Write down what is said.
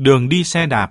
Đường đi xe đạp.